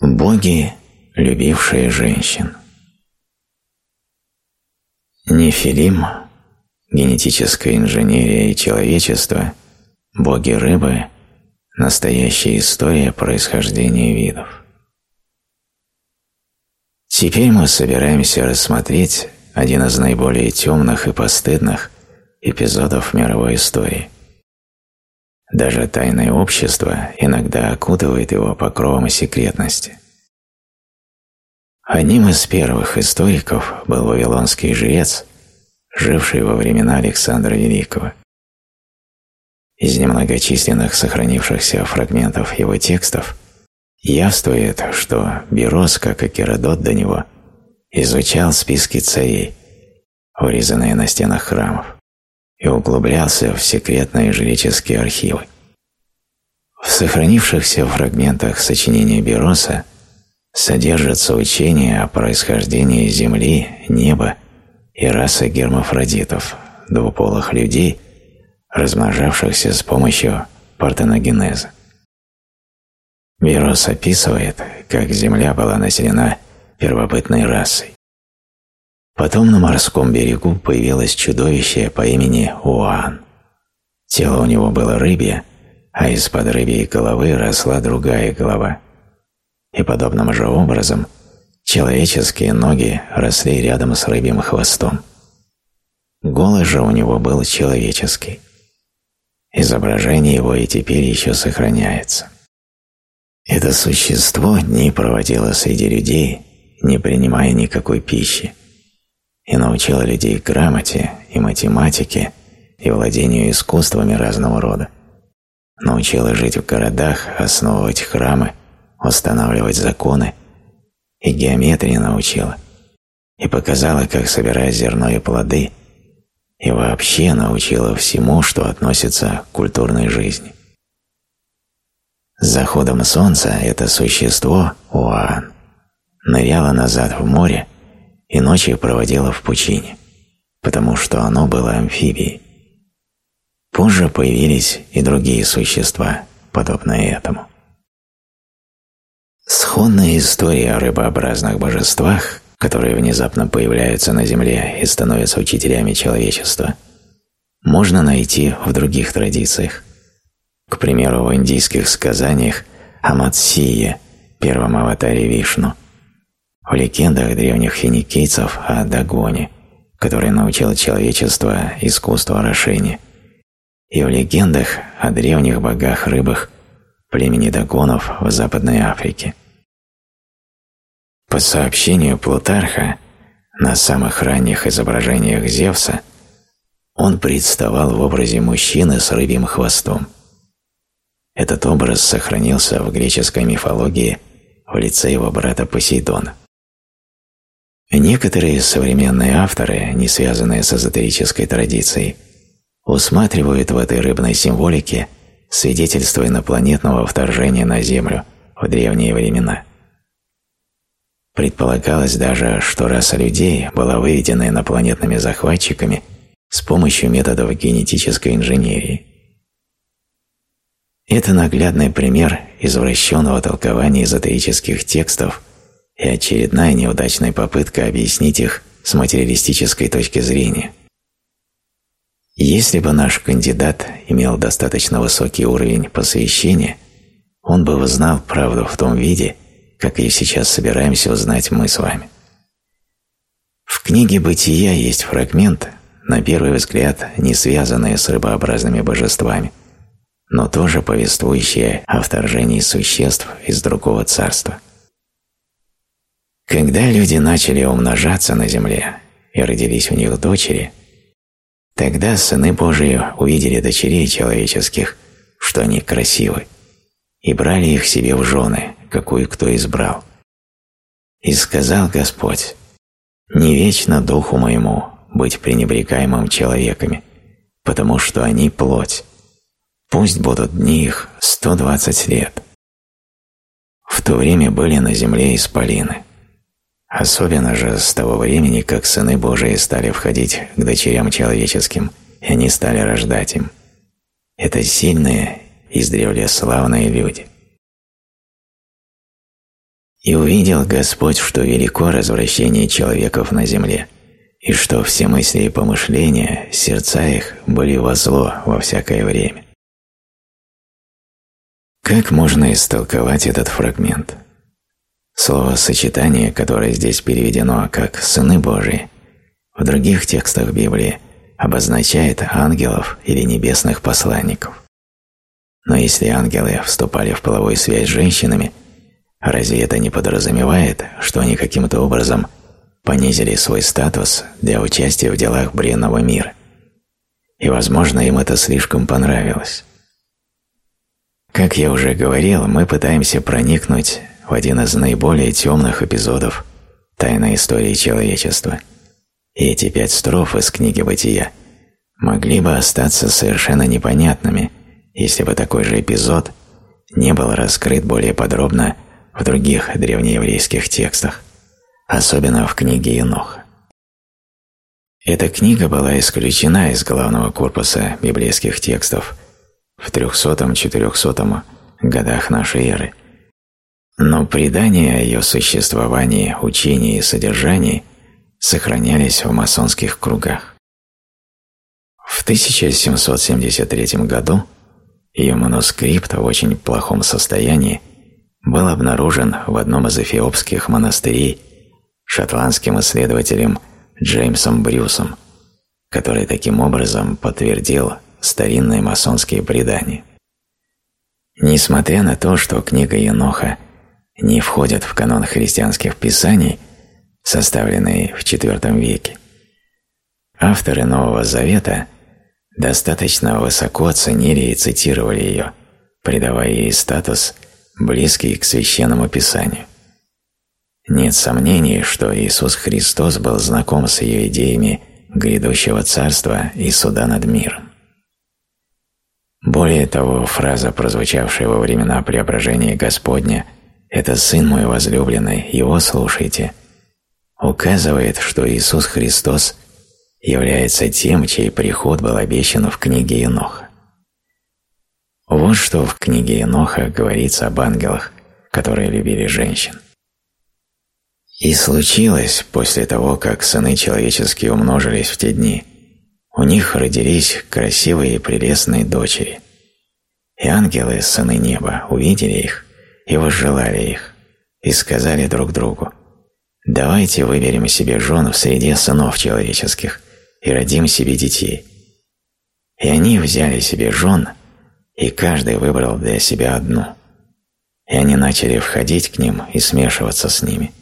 Боги, любившие женщин. Нефилим, генетическая инженерия и человечество, боги рыбы – настоящая история происхождения видов. Теперь мы собираемся рассмотреть один из наиболее темных и постыдных эпизодов мировой истории. Даже тайное общество иногда окутывает его покровом секретности. Одним из первых историков был вавилонский жрец, живший во времена Александра Великого. Из немногочисленных сохранившихся фрагментов его текстов явствует, что Берос, как и Керодот до него, изучал списки царей, вырезанные на стенах храмов, и углублялся в секретные жреческие архивы. В сохранившихся фрагментах сочинения Бероса содержатся учения о происхождении Земли, неба и расы гермафродитов, двуполых людей, размножавшихся с помощью партеногенеза. Берос описывает, как Земля была населена первобытной расой. Потом на морском берегу появилось чудовище по имени Уан. Тело у него было рыбье, а из-под рыбьей головы росла другая голова. И подобным же образом человеческие ноги росли рядом с рыбьим хвостом. Голос же у него был человеческий. Изображение его и теперь еще сохраняется. Это существо не проводило среди людей, не принимая никакой пищи, и научило людей грамоте и математике и владению искусствами разного рода. Научило жить в городах, основывать храмы, устанавливать законы, и геометрии научила, и показала, как собирать зерно и плоды, и вообще научила всему, что относится к культурной жизни. С заходом солнца это существо, Уан, ныряло назад в море и ночи проводило в пучине, потому что оно было амфибией. Позже появились и другие существа, подобные этому. Сходная история о рыбообразных божествах, которые внезапно появляются на Земле и становятся учителями человечества, можно найти в других традициях. К примеру, в индийских сказаниях о Матсие, первом аватаре Вишну, в легендах древних финикийцев о Дагоне, который научил человечество искусству орошения, и в легендах о древних богах-рыбах племени Дагонов в Западной Африке. По сообщению Плутарха, на самых ранних изображениях Зевса он представал в образе мужчины с рыбьим хвостом – этот образ сохранился в греческой мифологии в лице его брата Посейдона. Некоторые современные авторы, не связанные с эзотерической традицией, усматривают в этой рыбной символике свидетельство инопланетного вторжения на Землю в древние времена. Предполагалось даже, что раса людей была выведена инопланетными захватчиками с помощью методов генетической инженерии. Это наглядный пример извращенного толкования эзотерических текстов и очередная неудачная попытка объяснить их с материалистической точки зрения. Если бы наш кандидат имел достаточно высокий уровень посвящения, он бы узнал правду в том виде, как ее сейчас собираемся узнать мы с вами. В книге «Бытия» есть фрагмент, на первый взгляд, не связанный с рыбообразными божествами – но тоже повествующее о вторжении существ из другого царства. Когда люди начали умножаться на земле и родились у них дочери, тогда сыны Божии увидели дочерей человеческих, что они красивы, и брали их себе в жены, какую кто избрал. И сказал Господь, «Не вечно духу моему быть пренебрегаемым человеками, потому что они плоть, Пусть будут дни их 120 лет. В то время были на земле исполины. Особенно же с того времени, как сыны Божии стали входить к дочерям человеческим, и они стали рождать им. Это сильные, издревле славные люди. И увидел Господь, что велико развращение человеков на земле, и что все мысли и помышления, сердца их были во зло во всякое время. Как можно истолковать этот фрагмент? Слово-сочетание, которое здесь переведено как «сыны Божии», в других текстах Библии обозначает ангелов или небесных посланников. Но если ангелы вступали в половую связь с женщинами, разве это не подразумевает, что они каким-то образом понизили свой статус для участия в делах бренного мира? И, возможно, им это слишком понравилось. Как я уже говорил, мы пытаемся проникнуть в один из наиболее темных эпизодов тайной истории человечества. И эти пять строф из книги «Бытия» могли бы остаться совершенно непонятными, если бы такой же эпизод не был раскрыт более подробно в других древнееврейских текстах, особенно в книге Еноха. Эта книга была исключена из главного корпуса библейских текстов в 300-400 годах нашей эры – но предания о ее существовании, учении и содержании сохранялись в масонских кругах. В 1773 году ее манускрипт в очень плохом состоянии был обнаружен в одном из эфиопских монастырей шотландским исследователем Джеймсом Брюсом, который таким образом подтвердил старинные масонские предания. Несмотря на то, что книга Еноха – не входят в канон христианских писаний, составленные в IV веке. Авторы Нового Завета достаточно высоко оценили и цитировали ее, придавая ей статус, близкий к Священному Писанию. Нет сомнений, что Иисус Христос был знаком с ее идеями грядущего царства и суда над миром. Более того, фраза, прозвучавшая во времена преображения Господня – это Сын мой возлюбленный, Его слушайте, указывает, что Иисус Христос является тем, чей приход был обещан в книге Еноха. Вот что в книге Еноха говорится об ангелах, которые любили женщин. «И случилось, после того, как сыны человеческие умножились в те дни, у них родились красивые и прелестные дочери. И ангелы, сыны неба, увидели их и возжелали их, и сказали друг другу, «Давайте выберем себе жен в среде сынов человеческих и родим себе детей». И они взяли себе жен, и каждый выбрал для себя одну. И они начали входить к ним и смешиваться с ними,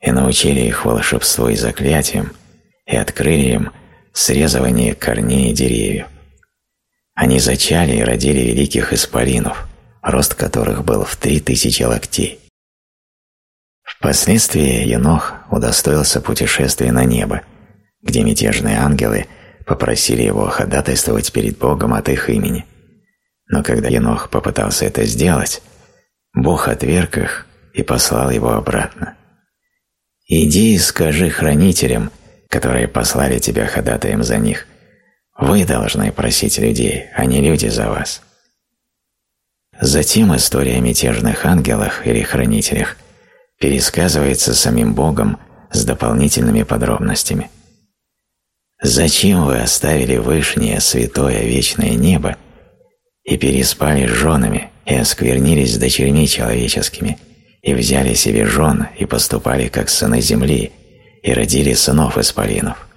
и научили их волшебству и заклятиям, и открыли им срезывание корней деревьев. Они зачали и родили великих исполинов – рост которых был в три тысячи локтей. Впоследствии Енох удостоился путешествия на небо, где мятежные ангелы попросили его ходатайствовать перед Богом от их имени. Но когда Енох попытался это сделать, Бог отверг их и послал его обратно. «Иди и скажи хранителям, которые послали тебя ходатаем за них, вы должны просить людей, а не люди за вас». Затем история о мятежных ангелах или хранителях пересказывается самим Богом с дополнительными подробностями. «Зачем вы оставили вышнее, святое, вечное небо и переспали с женами и осквернились с дочерьми человеческими и взяли себе жен и поступали как сыны земли и родили сынов исполинов?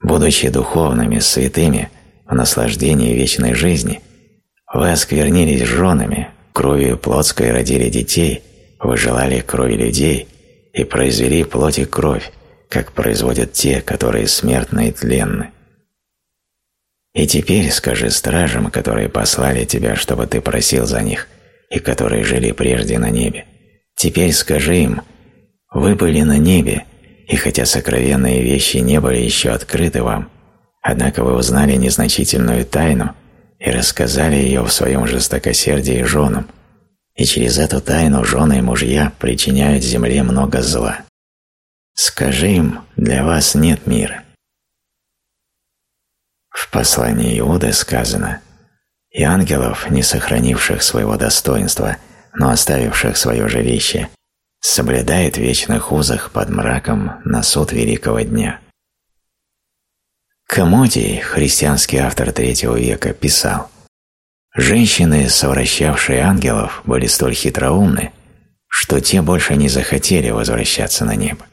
Будучи духовными, святыми, в наслаждении вечной жизни – вы осквернились женами, кровью плотской родили детей, вы желали крови людей и произвели плоть и кровь, как производят те, которые смертны и тленны. И теперь скажи стражам, которые послали тебя, чтобы ты просил за них, и которые жили прежде на небе, теперь скажи им, вы были на небе, и хотя сокровенные вещи не были еще открыты вам, однако вы узнали незначительную тайну, и рассказали ее в своем жестокосердии женам, и через эту тайну жены и мужья причиняют земле много зла. Скажи им, для вас нет мира. В послании Иуды сказано «И ангелов, не сохранивших своего достоинства, но оставивших свое жилище, соблюдает в вечных узах под мраком на суд великого дня. Комодий, христианский автор третьего века, писал «Женщины, совращавшие ангелов, были столь хитроумны, что те больше не захотели возвращаться на небо.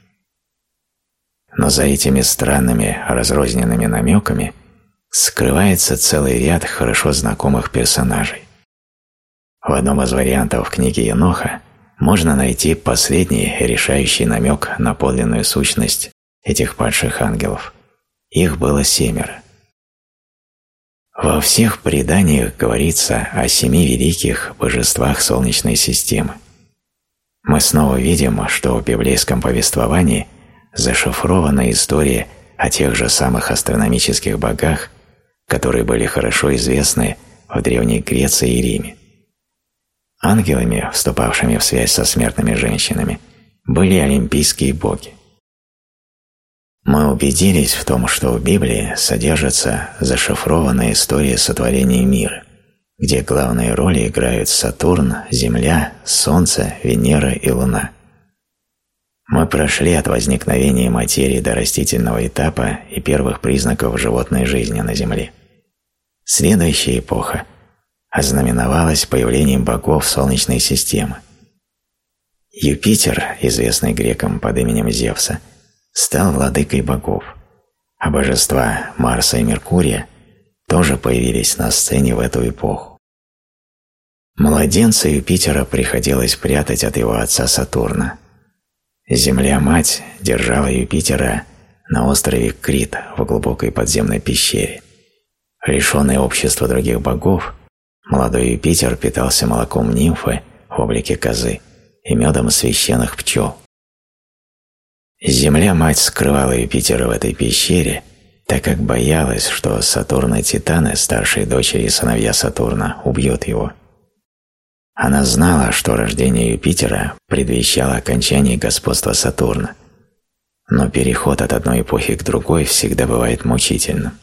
Но за этими странными разрозненными намеками скрывается целый ряд хорошо знакомых персонажей. В одном из вариантов книги Еноха можно найти последний решающий намек на подлинную сущность этих падших ангелов – их было семеро. Во всех преданиях говорится о семи великих божествах Солнечной системы. Мы снова видим, что в библейском повествовании зашифрована история о тех же самых астрономических богах, которые были хорошо известны в Древней Греции и Риме. Ангелами, вступавшими в связь со смертными женщинами, были олимпийские боги мы убедились в том, что в Библии содержится зашифрованная история сотворения мира, где главные роли играют Сатурн, Земля, Солнце, Венера и Луна. Мы прошли от возникновения материи до растительного этапа и первых признаков животной жизни на Земле. Следующая эпоха ознаменовалась появлением богов Солнечной системы. Юпитер, известный грекам под именем Зевса, стал владыкой богов, а божества Марса и Меркурия тоже появились на сцене в эту эпоху. Младенца Юпитера приходилось прятать от его отца Сатурна. Земля-мать держала Юпитера на острове Крит в глубокой подземной пещере. Лишенный общества других богов, молодой Юпитер питался молоком нимфы в облике козы и медом священных пчел. Земля-мать скрывала Юпитера в этой пещере, так как боялась, что Сатурн и Титаны, старшие дочери и сыновья Сатурна, убьют его. Она знала, что рождение Юпитера предвещало окончание господства Сатурна, но переход от одной эпохи к другой всегда бывает мучительным.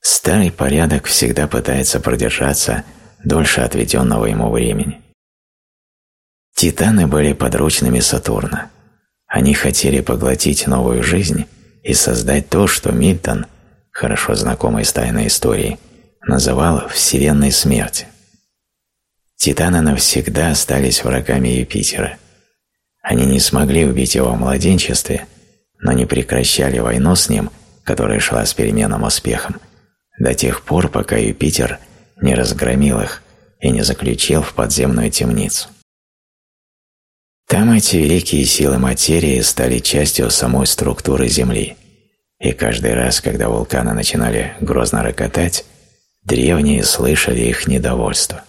Старый порядок всегда пытается продержаться дольше отведенного ему времени. Титаны были подручными Сатурна – они хотели поглотить новую жизнь и создать то, что Мильтон, хорошо знакомый с тайной историей, называл «вселенной смерти». Титаны навсегда остались врагами Юпитера. Они не смогли убить его в младенчестве, но не прекращали войну с ним, которая шла с переменным успехом, до тех пор, пока Юпитер не разгромил их и не заключил в подземную темницу. Там эти великие силы материи стали частью самой структуры Земли, и каждый раз, когда вулканы начинали грозно рокотать, древние слышали их недовольство.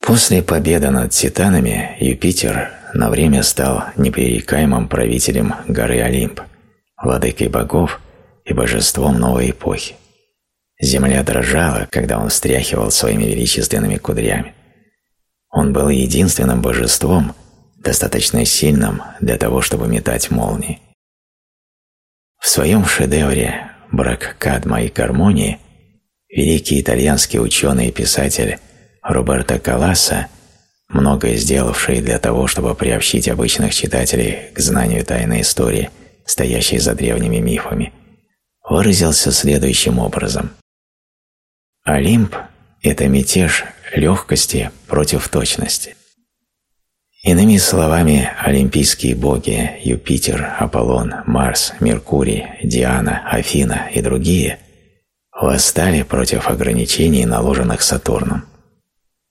После победы над титанами Юпитер на время стал непререкаемым правителем горы Олимп, владыкой богов и божеством новой эпохи. Земля дрожала, когда он встряхивал своими величественными кудрями. Он был единственным божеством, достаточно сильным для того, чтобы метать молнии. В своем шедевре «Брак кадма и гармонии» великий итальянский ученый и писатель Роберто Каласа, многое сделавший для того, чтобы приобщить обычных читателей к знанию тайной истории, стоящей за древними мифами, выразился следующим образом. Олимп – это мятеж легкости против точности. Иными словами, олимпийские боги Юпитер, Аполлон, Марс, Меркурий, Диана, Афина и другие восстали против ограничений, наложенных Сатурном.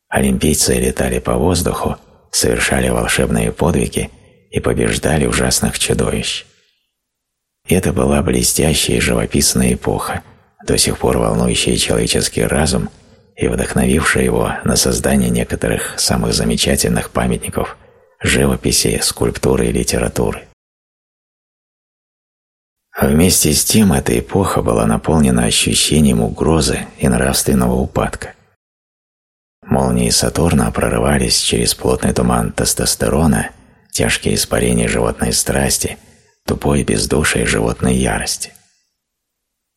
Олимпийцы летали по воздуху, совершали волшебные подвиги и побеждали ужасных чудовищ. Это была блестящая и живописная эпоха, до сих пор волнующая человеческий разум – и вдохновившая его на создание некоторых самых замечательных памятников живописи, скульптуры и литературы. Вместе с тем эта эпоха была наполнена ощущением угрозы и нравственного упадка. Молнии Сатурна прорывались через плотный туман тестостерона, тяжкие испарения животной страсти, тупой бездушие животной ярости.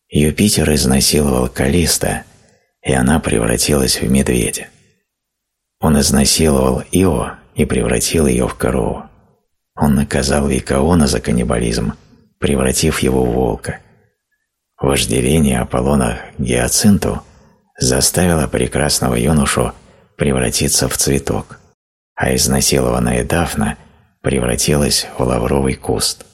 Юпитер изнасиловал Калиста, и она превратилась в медведя. Он изнасиловал Ио и превратил ее в корову. Он наказал Викаона за каннибализм, превратив его в волка. Вожделение Аполлона Гиацинту заставило прекрасного юношу превратиться в цветок, а изнасилованная Дафна превратилась в лавровый куст.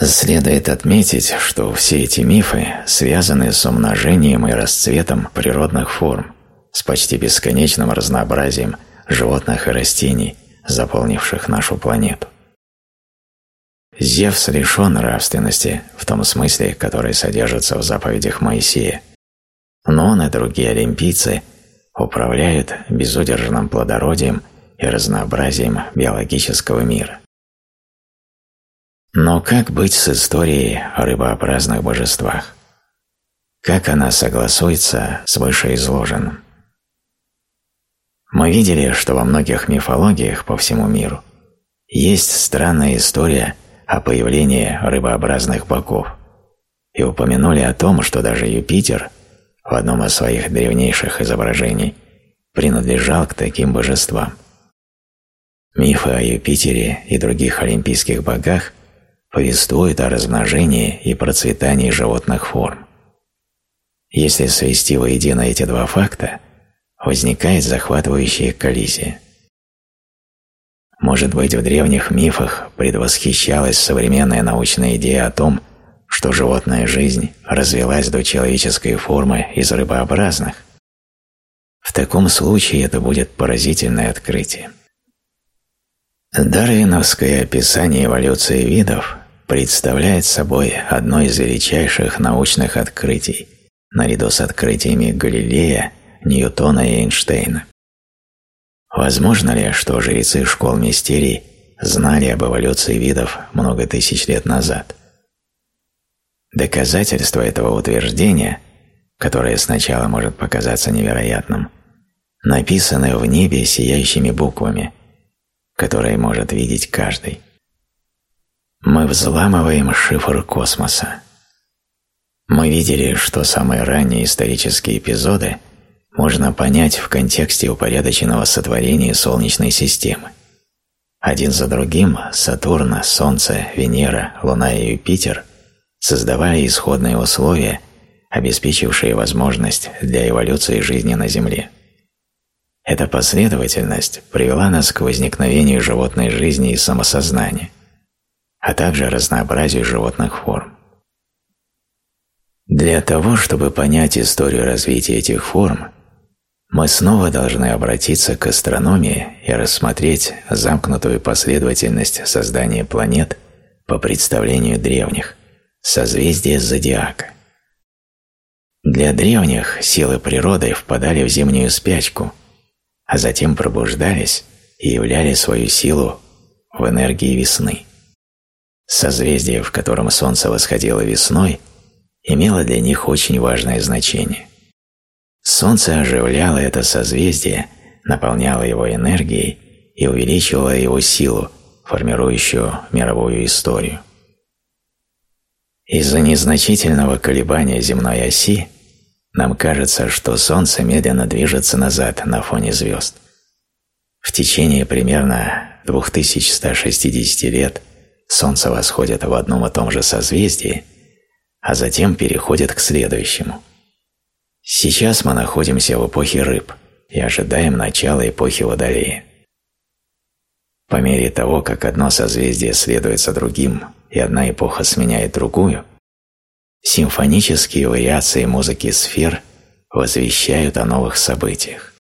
Следует отметить, что все эти мифы связаны с умножением и расцветом природных форм, с почти бесконечным разнообразием животных и растений, заполнивших нашу планету. Зевс лишен нравственности в том смысле, который содержится в заповедях Моисея, но он и другие олимпийцы управляют безудержным плодородием и разнообразием биологического мира. Но как быть с историей о рыбообразных божествах? Как она согласуется с вышеизложенным? Мы видели, что во многих мифологиях по всему миру есть странная история о появлении рыбообразных богов и упомянули о том, что даже Юпитер в одном из своих древнейших изображений принадлежал к таким божествам. Мифы о Юпитере и других олимпийских богах повествуют о размножении и процветании животных форм. Если свести воедино эти два факта, возникает захватывающая коллизия. Может быть, в древних мифах предвосхищалась современная научная идея о том, что животная жизнь развилась до человеческой формы из рыбообразных? В таком случае это будет поразительное открытие. Дарвиновское описание эволюции видов представляет собой одно из величайших научных открытий, наряду с открытиями Галилея, Ньютона и Эйнштейна. Возможно ли, что жрецы школ мистерий знали об эволюции видов много тысяч лет назад? Доказательство этого утверждения, которое сначала может показаться невероятным, написаны в небе сияющими буквами, которые может видеть каждый. Мы взламываем шифр космоса. Мы видели, что самые ранние исторические эпизоды можно понять в контексте упорядоченного сотворения Солнечной системы. Один за другим Сатурн, Солнце, Венера, Луна и Юпитер создавали исходные условия, обеспечившие возможность для эволюции жизни на Земле. Эта последовательность привела нас к возникновению животной жизни и самосознания – а также разнообразию животных форм. Для того, чтобы понять историю развития этих форм, мы снова должны обратиться к астрономии и рассмотреть замкнутую последовательность создания планет по представлению древних, созвездия зодиака. Для древних силы природы впадали в зимнюю спячку, а затем пробуждались и являли свою силу в энергии весны. Созвездие, в котором Солнце восходило весной, имело для них очень важное значение. Солнце оживляло это созвездие, наполняло его энергией и увеличивало его силу, формирующую мировую историю. Из-за незначительного колебания земной оси нам кажется, что Солнце медленно движется назад на фоне звезд. В течение примерно 2160 лет Солнце восходит в одном и том же созвездии, а затем переходит к следующему. Сейчас мы находимся в эпохе рыб и ожидаем начала эпохи Водолея. По мере того, как одно созвездие следует за другим и одна эпоха сменяет другую, симфонические вариации музыки сфер возвещают о новых событиях.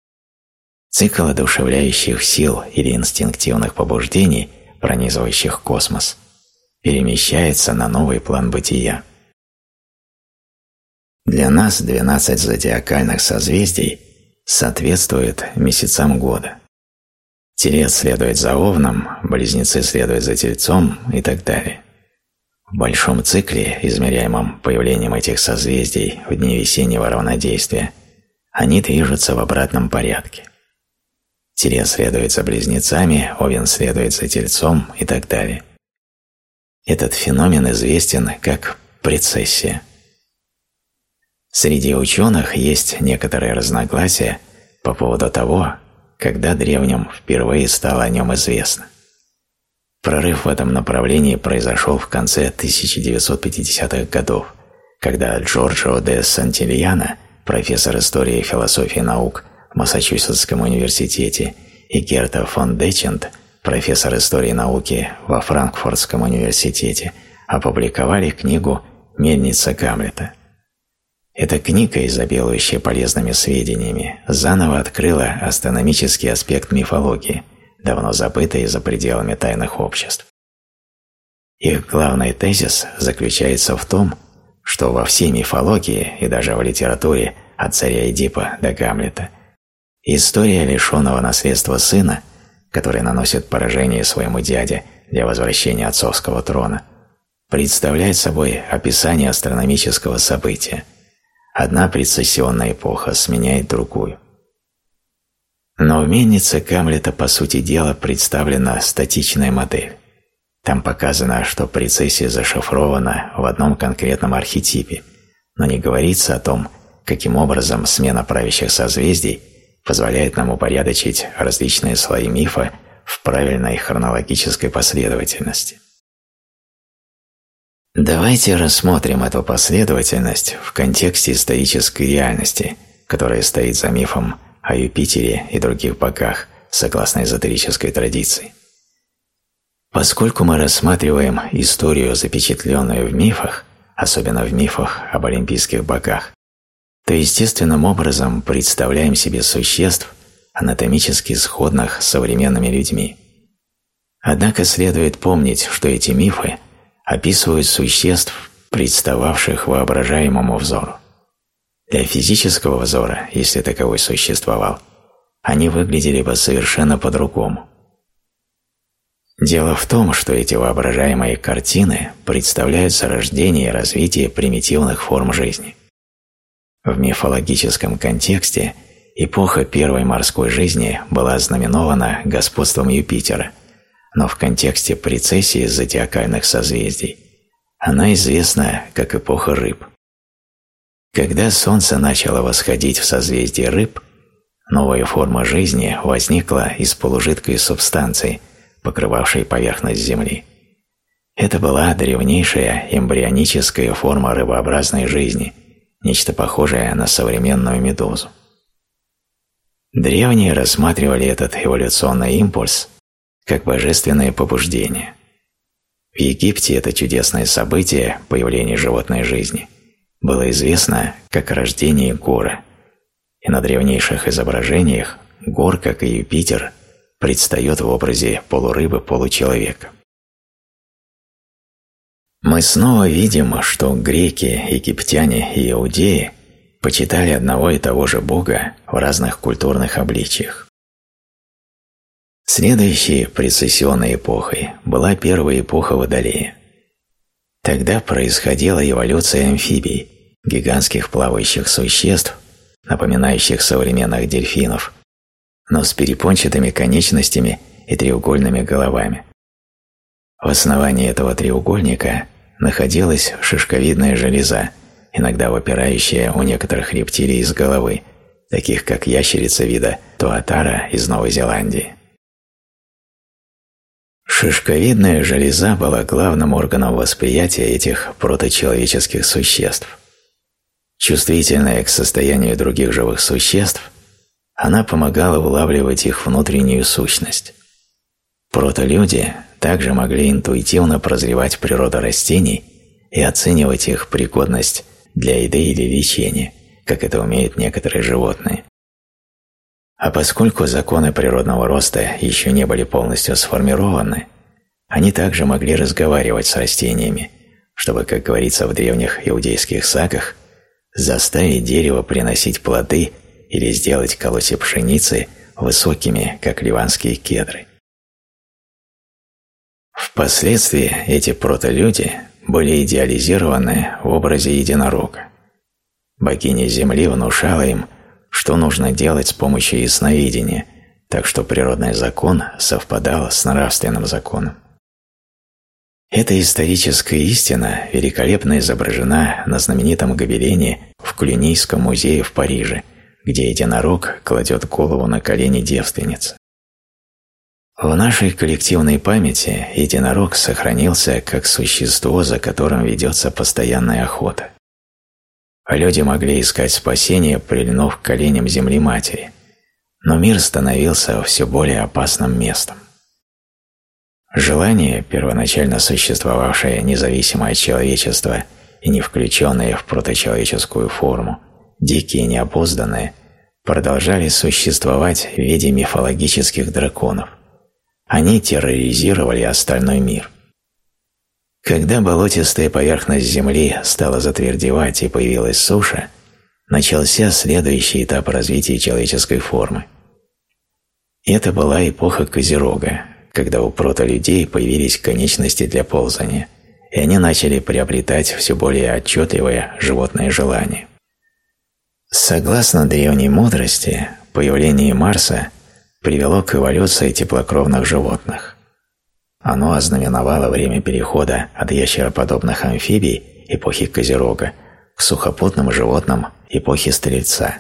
Цикл одушевляющих сил или инстинктивных побуждений – пронизывающих космос, перемещается на новый план бытия. Для нас 12 зодиакальных созвездий соответствуют месяцам года. Телец следует за Овном, Близнецы следуют за Тельцом и так далее. В большом цикле, измеряемом появлением этих созвездий в дни весеннего равнодействия, они движутся в обратном порядке. Телец следует за близнецами, Овен следует за Тельцом и так далее. Этот феномен известен как прецессия. Среди ученых есть некоторые разногласия по поводу того, когда древним впервые стало о нем известно. Прорыв в этом направлении произошел в конце 1950-х годов, когда Джорджо де Сантильяна, профессор истории и философии наук в Массачусетском университете, и Герта фон Дечент, профессор истории науки во Франкфуртском университете, опубликовали книгу «Мельница Гамлета». Эта книга, изобилующая полезными сведениями, заново открыла астрономический аспект мифологии, давно забытый за пределами тайных обществ. Их главный тезис заключается в том, что во всей мифологии и даже в литературе от царя Эдипа до Гамлета история лишенного наследства сына, который наносит поражение своему дяде для возвращения отцовского трона, представляет собой описание астрономического события – Одна прецессионная эпоха сменяет другую. Но в мельнице Гамлета, по сути дела, представлена статичная модель. Там показано, что прецессия зашифрована в одном конкретном архетипе, но не говорится о том, каким образом смена правящих созвездий позволяет нам упорядочить различные слои мифа в правильной хронологической последовательности. Давайте рассмотрим эту последовательность в контексте исторической реальности, которая стоит за мифом о Юпитере и других богах, согласно эзотерической традиции. Поскольку мы рассматриваем историю, запечатленную в мифах, особенно в мифах об олимпийских богах, то естественным образом представляем себе существ, анатомически сходных с современными людьми. Однако следует помнить, что эти мифы – описывают существ, представавших воображаемому взору. Для физического взора, если таковой существовал, они выглядели бы совершенно по-другому. Дело в том, что эти воображаемые картины представляют зарождение и развитие примитивных форм жизни. В мифологическом контексте эпоха первой морской жизни была знаменована господством Юпитера – но в контексте прецессии зодиакальных созвездий она известна как эпоха рыб. Когда Солнце начало восходить в созвездие рыб, новая форма жизни возникла из полужидкой субстанции, покрывавшей поверхность Земли. Это была древнейшая эмбрионическая форма рыбообразной жизни, нечто похожее на современную медузу. Древние рассматривали этот эволюционный импульс как божественное побуждение. В Египте это чудесное событие, появление животной жизни, было известно как рождение гора, и на древнейших изображениях гор, как и Юпитер, предстает в образе полурыбы-получеловека. Мы снова видим, что греки, египтяне и иудеи почитали одного и того же Бога в разных культурных обличиях. Следующей прецессионной эпохой была первая эпоха Водолея. Тогда происходила эволюция амфибий, гигантских плавающих существ, напоминающих современных дельфинов, но с перепончатыми конечностями и треугольными головами. В основании этого треугольника находилась шишковидная железа, иногда выпирающая у некоторых рептилий из головы, таких как ящерица вида туатара из Новой Зеландии. Шишковидная железа была главным органом восприятия этих проточеловеческих существ. Чувствительная к состоянию других живых существ, она помогала улавливать их внутреннюю сущность. Протолюди также могли интуитивно прозревать природу растений и оценивать их пригодность для еды или лечения, как это умеют некоторые животные. А поскольку законы природного роста еще не были полностью сформированы, они также могли разговаривать с растениями, чтобы, как говорится в древних иудейских сагах, заставить дерево приносить плоды или сделать колосья пшеницы высокими, как ливанские кедры. Впоследствии эти протолюди были идеализированы в образе единорога. Богиня Земли внушала им – что нужно делать с помощью ясновидения, так что природный закон совпадал с нравственным законом. Эта историческая истина великолепно изображена на знаменитом гобелене в Клюнийском музее в Париже, где единорог кладет голову на колени девственницы. В нашей коллективной памяти единорог сохранился как существо, за которым ведется постоянная охота. Люди могли искать спасение, прильнув к коленям Земли Матери, но мир становился все более опасным местом. Желание, первоначально существовавшее независимо от человечества и не включенное в проточеловеческую форму, дикие и неопозданные, продолжали существовать в виде мифологических драконов, они терроризировали остальной мир. Когда болотистая поверхность Земли стала затвердевать и появилась суша, начался следующий этап развития человеческой формы. Это была эпоха Козерога, когда у протолюдей появились конечности для ползания, и они начали приобретать все более отчетливое животное желание. Согласно древней мудрости, появление Марса привело к эволюции теплокровных животных. Оно ознаменовало время перехода от ящероподобных амфибий эпохи Козерога к сухопутным животным эпохи Стрельца.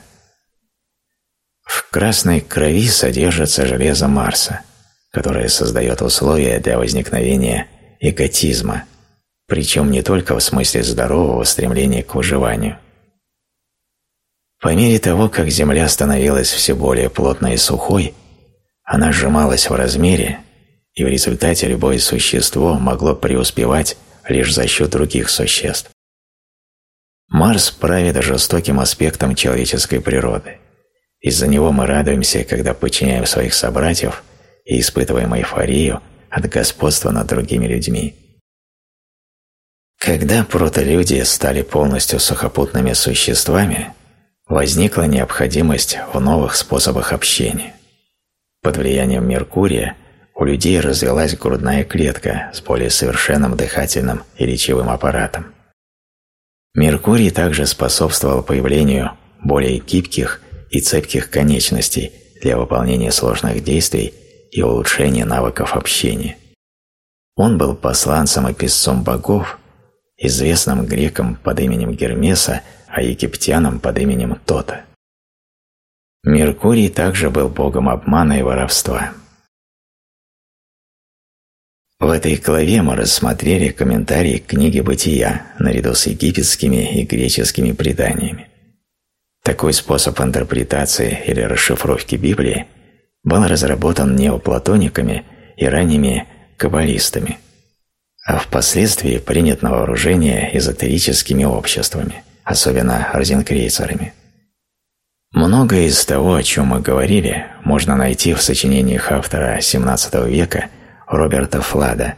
В красной крови содержится железо Марса, которое создает условия для возникновения эготизма, причем не только в смысле здорового стремления к выживанию. По мере того, как Земля становилась все более плотной и сухой, она сжималась в размере, и в результате любое существо могло преуспевать лишь за счет других существ. Марс правит жестоким аспектом человеческой природы. Из-за него мы радуемся, когда подчиняем своих собратьев и испытываем эйфорию от господства над другими людьми. Когда протолюди стали полностью сухопутными существами, возникла необходимость в новых способах общения. Под влиянием Меркурия у людей развилась грудная клетка с более совершенным дыхательным и речевым аппаратом. Меркурий также способствовал появлению более гибких и цепких конечностей для выполнения сложных действий и улучшения навыков общения. Он был посланцем и писцом богов, известным грекам под именем Гермеса, а египтянам под именем Тота. Меркурий также был богом обмана и воровства. В этой главе мы рассмотрели комментарии к книге «Бытия» наряду с египетскими и греческими преданиями. Такой способ интерпретации или расшифровки Библии был разработан неоплатониками и ранними каббалистами, а впоследствии принят на вооружение эзотерическими обществами, особенно розенкрейцерами. Многое из того, о чем мы говорили, можно найти в сочинениях автора XVII века Роберта Флада,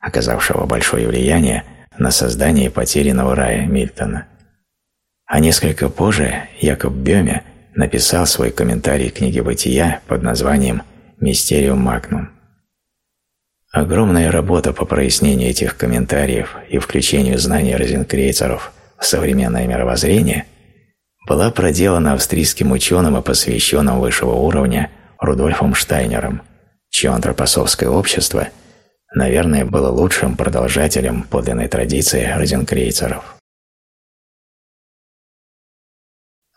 оказавшего большое влияние на создание «Потерянного рая» Мильтона. А несколько позже Якоб Бёме написал свой комментарий к книге «Бытия» под названием «Мистериум Магнум». Огромная работа по прояснению этих комментариев и включению знаний розенкрейцеров в современное мировоззрение – была проделана австрийским ученым и посвященным высшего уровня Рудольфом Штайнером, чье антропосовское общество, наверное, было лучшим продолжателем подлинной традиции розенкрейцеров.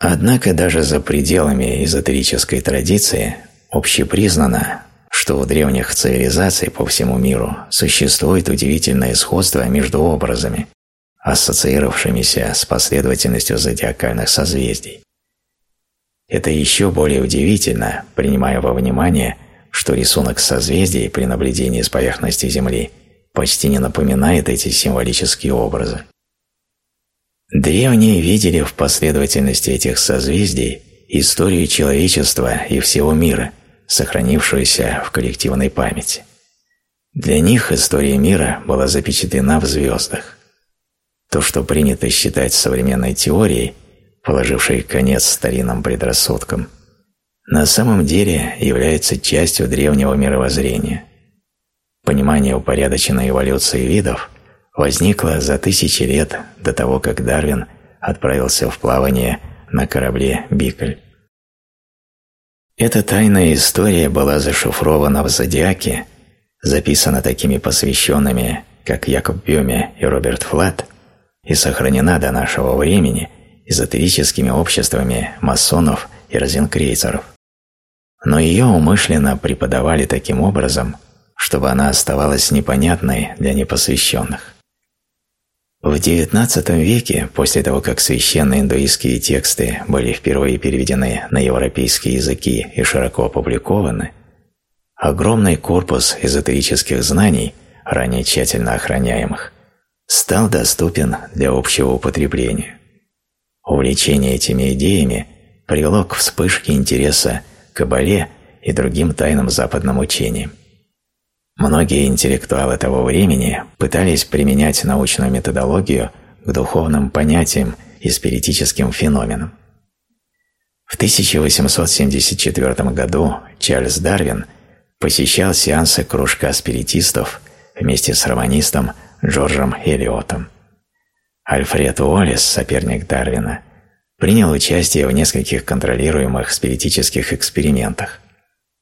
Однако даже за пределами эзотерической традиции общепризнано, что у древних цивилизаций по всему миру существует удивительное сходство между образами, ассоциировавшимися с последовательностью зодиакальных созвездий. Это еще более удивительно, принимая во внимание, что рисунок созвездий при наблюдении с поверхности Земли почти не напоминает эти символические образы. Древние видели в последовательности этих созвездий историю человечества и всего мира, сохранившуюся в коллективной памяти. Для них история мира была запечатлена в звездах. То, что принято считать современной теорией, положившей конец старинным предрассудкам, на самом деле является частью древнего мировоззрения. Понимание упорядоченной эволюции видов возникло за тысячи лет до того, как Дарвин отправился в плавание на корабле «Бикль». Эта тайная история была зашифрована в «Зодиаке», записана такими посвященными, как Якоб Бюме и Роберт Флатт, и сохранена до нашего времени эзотерическими обществами масонов и розенкрейцеров. Но ее умышленно преподавали таким образом, чтобы она оставалась непонятной для непосвященных. В XIX веке, после того, как священные индуистские тексты были впервые переведены на европейские языки и широко опубликованы, огромный корпус эзотерических знаний, ранее тщательно охраняемых, стал доступен для общего употребления. Увлечение этими идеями привело к вспышке интереса к кабале и другим тайным западным учениям. Многие интеллектуалы того времени пытались применять научную методологию к духовным понятиям и спиритическим феноменам. В 1874 году Чарльз Дарвин посещал сеансы кружка спиритистов вместе с романистом Джорджем Элиотом. Альфред Уоллес, соперник Дарвина, принял участие в нескольких контролируемых спиритических экспериментах.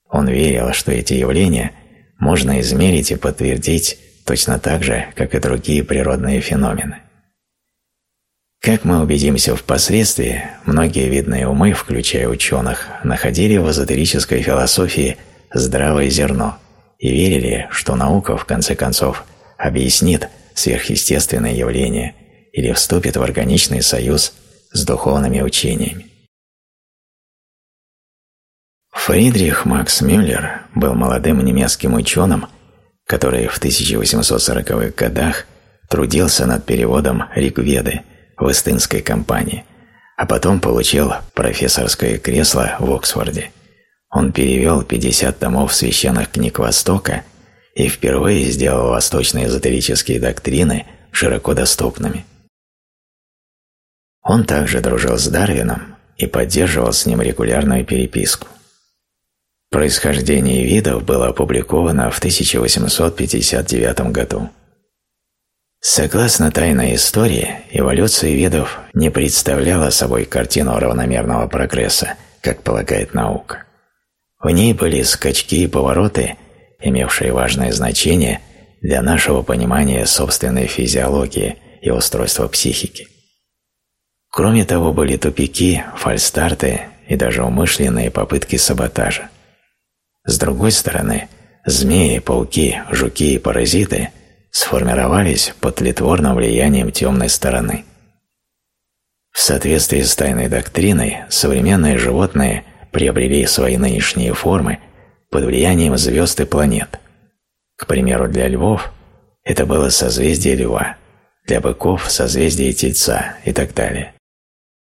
Он верил, что эти явления – можно измерить и подтвердить точно так же, как и другие природные феномены. Как мы убедимся впоследствии, многие видные умы, включая ученых, находили в эзотерической философии здравое зерно и верили, что наука, в конце концов, объяснит сверхъестественные явления или вступит в органичный союз с духовными учениями. Фридрих Макс Мюллер был молодым немецким ученым, который в 1840-х годах трудился над переводом Ригведы в Эстынской компании, а потом получил профессорское кресло в Оксфорде. Он перевел 50 томов священных книг Востока и впервые сделал восточные эзотерические доктрины широко доступными. Он также дружил с Дарвином и поддерживал с ним регулярную переписку. Происхождение видов было опубликовано в 1859 году. Согласно тайной истории, эволюция видов не представляла собой картину равномерного прогресса, как полагает наука. В ней были скачки и повороты, имевшие важное значение для нашего понимания собственной физиологии и устройства психики. Кроме того, были тупики, фальстарты и даже умышленные попытки саботажа. С другой стороны, змеи, пауки, жуки и паразиты сформировались под тлетворным влиянием темной стороны. В соответствии с тайной доктриной, современные животные приобрели свои нынешние формы под влиянием звезд и планет. К примеру, для львов это было созвездие льва, для быков – созвездие тельца и так далее.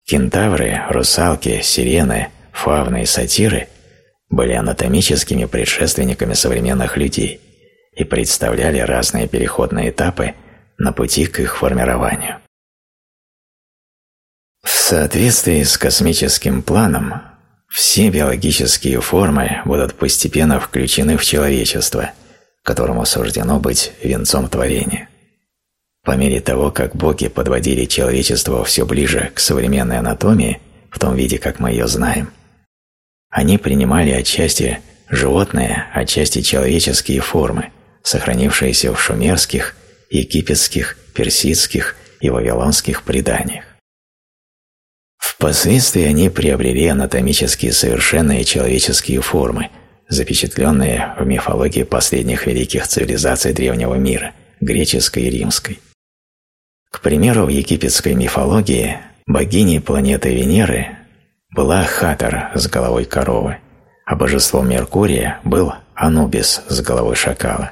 Кентавры, русалки, сирены, фавны и сатиры – были анатомическими предшественниками современных людей и представляли разные переходные этапы на пути к их формированию. В соответствии с космическим планом, все биологические формы будут постепенно включены в человечество, которому суждено быть венцом творения. По мере того, как боги подводили человечество все ближе к современной анатомии, в том виде, как мы ее знаем – они принимали отчасти животные, отчасти человеческие формы, сохранившиеся в шумерских, египетских, персидских и вавилонских преданиях. Впоследствии они приобрели анатомически совершенные человеческие формы, запечатленные в мифологии последних великих цивилизаций древнего мира – греческой и римской. К примеру, в египетской мифологии богиней планеты Венеры была Хатор с головой коровы, а божеством Меркурия был Анубис с головой шакала.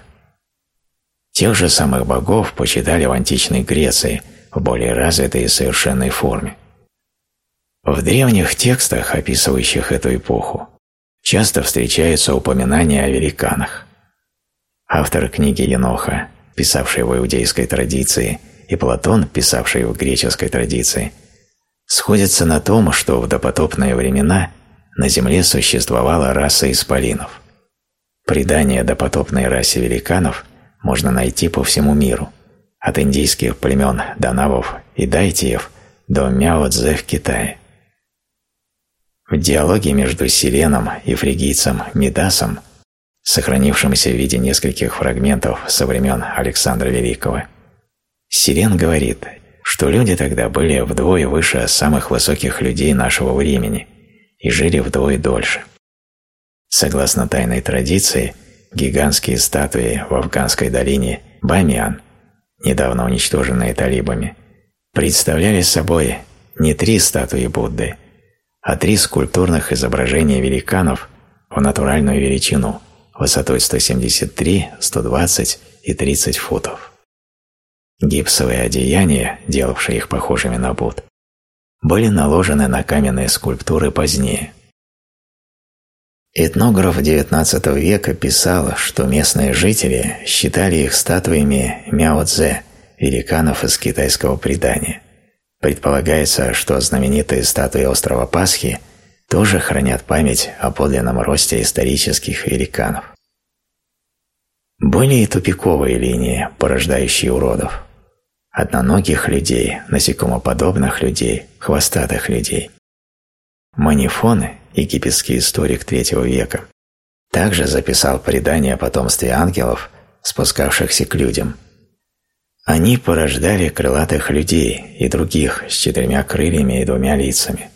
Тех же самых богов почитали в античной Греции в более развитой и совершенной форме. В древних текстах, описывающих эту эпоху, часто встречаются упоминания о великанах. Автор книги Еноха, писавший в иудейской традиции, и Платон, писавший в греческой традиции – сходятся на том, что в допотопные времена на Земле существовала раса исполинов. Предания допотопной расе великанов можно найти по всему миру, от индийских племен Данавов и Дайтиев до Мяо-Цзэ в Китае. В диалоге между Сиреном и фригийцем Мидасом, сохранившемся в виде нескольких фрагментов со времен Александра Великого, Сирен говорит, что люди тогда были вдвое выше самых высоких людей нашего времени и жили вдвое дольше. Согласно тайной традиции, гигантские статуи в афганской долине Бамиан, недавно уничтоженные талибами, представляли собой не три статуи Будды, а три скульптурных изображения великанов в натуральную величину высотой 173, 120 и 30 футов. Гипсовые одеяния, делавшие их похожими на Будд, были наложены на каменные скульптуры позднее. Этнограф XIX века писал, что местные жители считали их статуями Мяо Цзэ, великанов из китайского предания. Предполагается, что знаменитые статуи острова Пасхи тоже хранят память о подлинном росте исторических великанов. Были и тупиковые линии, порождающие уродов. Одноногих людей, насекомоподобных людей, хвостатых людей. Манифон, египетский историк третьего века, также записал предание о потомстве ангелов, спускавшихся к людям. Они порождали крылатых людей и других с четырьмя крыльями и двумя лицами,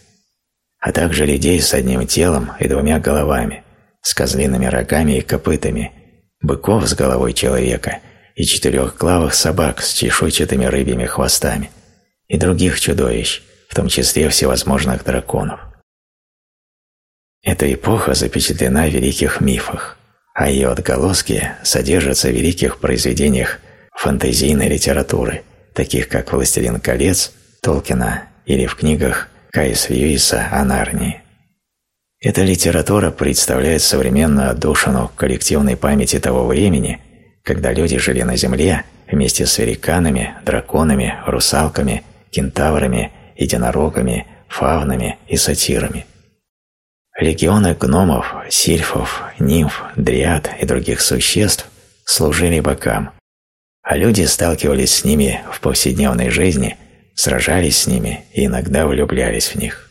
а также людей с одним телом и двумя головами, с козлиными рогами и копытами, быков с головой человека и четырехглавых собак с чешуйчатыми рыбьими хвостами и других чудовищ, в том числе всевозможных драконов. Эта эпоха запечатлена в великих мифах, а ее отголоски содержатся в великих произведениях фантазийной литературы, таких как «Властелин колец» Толкина или в книгах Кайс Льюиса о Нарнии. Эта литература представляет современную отдушину коллективной памяти того времени, когда люди жили на Земле вместе с великанами, драконами, русалками, кентаврами, единорогами, фавнами и сатирами. Легионы гномов, сильфов, нимф, дриад и других существ служили богам, а люди сталкивались с ними в повседневной жизни, сражались с ними и иногда влюблялись в них.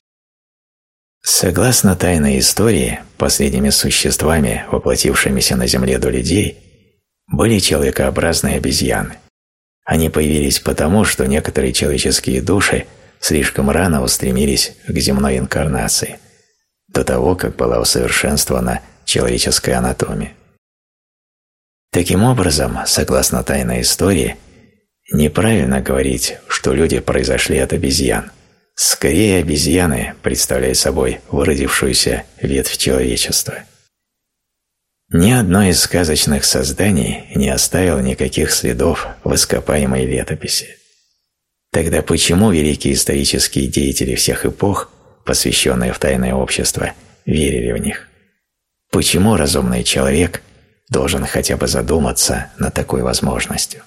Согласно тайной истории, последними существами, воплотившимися на Земле до людей, были человекообразные обезьяны. Они появились потому, что некоторые человеческие души слишком рано устремились к земной инкарнации – до того, как была усовершенствована человеческая анатомия. Таким образом, согласно тайной истории, неправильно говорить, что люди произошли от обезьян. Скорее, обезьяны представляют собой выродившуюся ветвь человечества. Ни одно из сказочных созданий не оставило никаких следов в ископаемой летописи. Тогда почему великие исторические деятели всех эпох – посвященные в тайное общество, верили в них. Почему разумный человек должен хотя бы задуматься над такой возможностью?